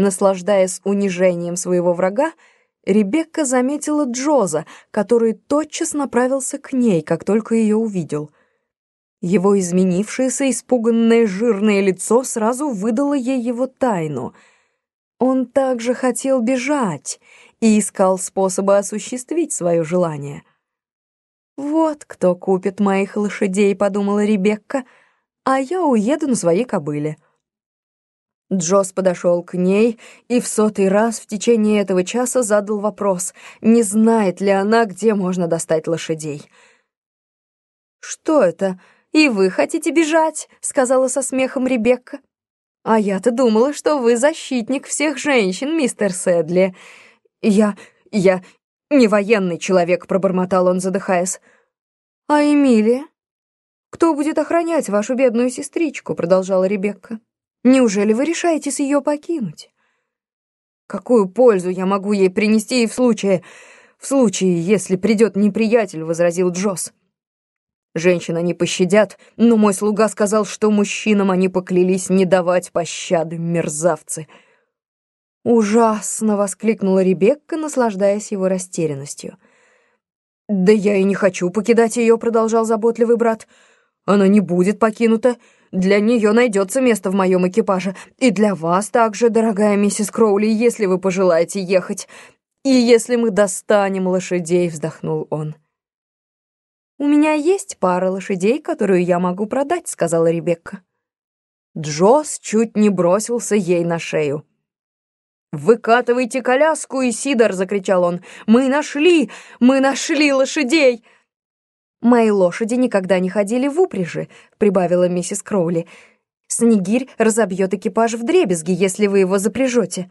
Наслаждаясь унижением своего врага, Ребекка заметила Джоза, который тотчас направился к ней, как только ее увидел. Его изменившееся, испуганное жирное лицо сразу выдало ей его тайну. Он также хотел бежать и искал способы осуществить свое желание. «Вот кто купит моих лошадей», — подумала Ребекка, — «а я уеду на своей кобыле». Джосс подошел к ней и в сотый раз в течение этого часа задал вопрос, не знает ли она, где можно достать лошадей. «Что это? И вы хотите бежать?» — сказала со смехом Ребекка. «А я-то думала, что вы защитник всех женщин, мистер Сэдли. Я... я... не военный человек», — пробормотал он, задыхаясь. «А Эмилия? Кто будет охранять вашу бедную сестричку?» — продолжала Ребекка. Неужели вы решаетесь ее покинуть? Какую пользу я могу ей принести и в случае... В случае, если придет неприятель, — возразил Джосс. Женщина не пощадят, но мой слуга сказал, что мужчинам они поклялись не давать пощады, мерзавцы. «Ужасно!» — воскликнула Ребекка, наслаждаясь его растерянностью. «Да я и не хочу покидать ее», — продолжал заботливый брат. «Она не будет покинута. Для нее найдется место в моем экипаже. И для вас также, дорогая миссис Кроули, если вы пожелаете ехать. И если мы достанем лошадей», — вздохнул он. «У меня есть пара лошадей, которую я могу продать», — сказала Ребекка. Джосс чуть не бросился ей на шею. «Выкатывайте коляску, Исидор!» — закричал он. «Мы нашли! Мы нашли лошадей!» «Мои лошади никогда не ходили в упряжи», — прибавила миссис Кроули. «Снегирь разобьет экипаж в дребезги, если вы его запряжете».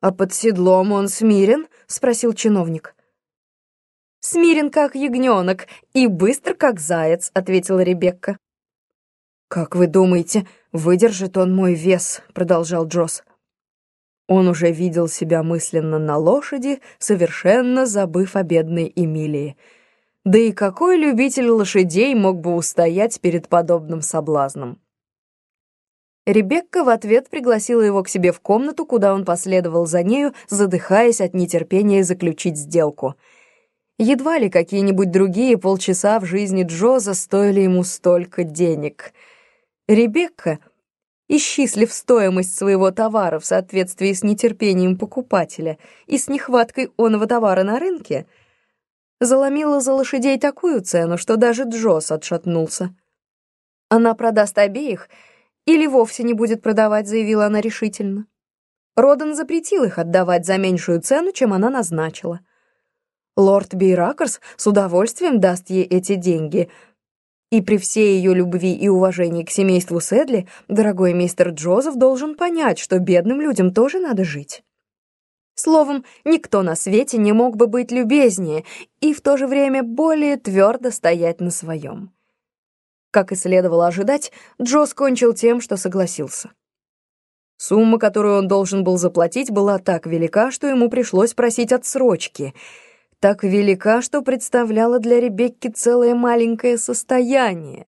«А под седлом он смирен?» — спросил чиновник. «Смирен, как ягненок, и быстр, как заяц», — ответила Ребекка. «Как вы думаете, выдержит он мой вес?» — продолжал Джосс. Он уже видел себя мысленно на лошади, совершенно забыв о бедной Эмилии — да и какой любитель лошадей мог бы устоять перед подобным соблазном? Ребекка в ответ пригласила его к себе в комнату, куда он последовал за нею, задыхаясь от нетерпения заключить сделку. Едва ли какие-нибудь другие полчаса в жизни Джоза стоили ему столько денег. Ребекка, исчислив стоимость своего товара в соответствии с нетерпением покупателя и с нехваткой оного товара на рынке, — заломила за лошадей такую цену, что даже Джосс отшатнулся. «Она продаст обеих или вовсе не будет продавать», — заявила она решительно. Родан запретил их отдавать за меньшую цену, чем она назначила. Лорд Бейракерс с удовольствием даст ей эти деньги. И при всей ее любви и уважении к семейству Сэдли, дорогой мистер Джозеф должен понять, что бедным людям тоже надо жить. Словом, никто на свете не мог бы быть любезнее и в то же время более твердо стоять на своем. Как и следовало ожидать, Джо скончил тем, что согласился. Сумма, которую он должен был заплатить, была так велика, что ему пришлось просить отсрочки. Так велика, что представляла для Ребекки целое маленькое состояние.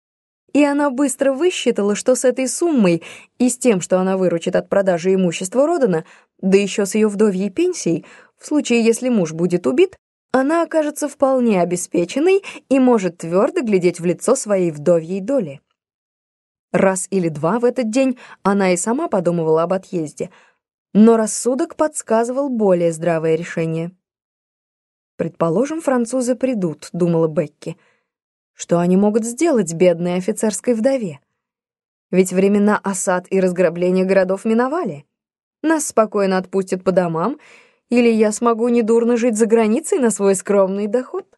И она быстро высчитала, что с этой суммой и с тем, что она выручит от продажи имущества Родана, да еще с ее вдовьей пенсией, в случае, если муж будет убит, она окажется вполне обеспеченной и может твердо глядеть в лицо своей вдовьей доли. Раз или два в этот день она и сама подумывала об отъезде, но рассудок подсказывал более здравое решение. «Предположим, французы придут», — думала Бекки. «Что они могут сделать бедной офицерской вдове? Ведь времена осад и разграбления городов миновали. Нас спокойно отпустят по домам, или я смогу недурно жить за границей на свой скромный доход.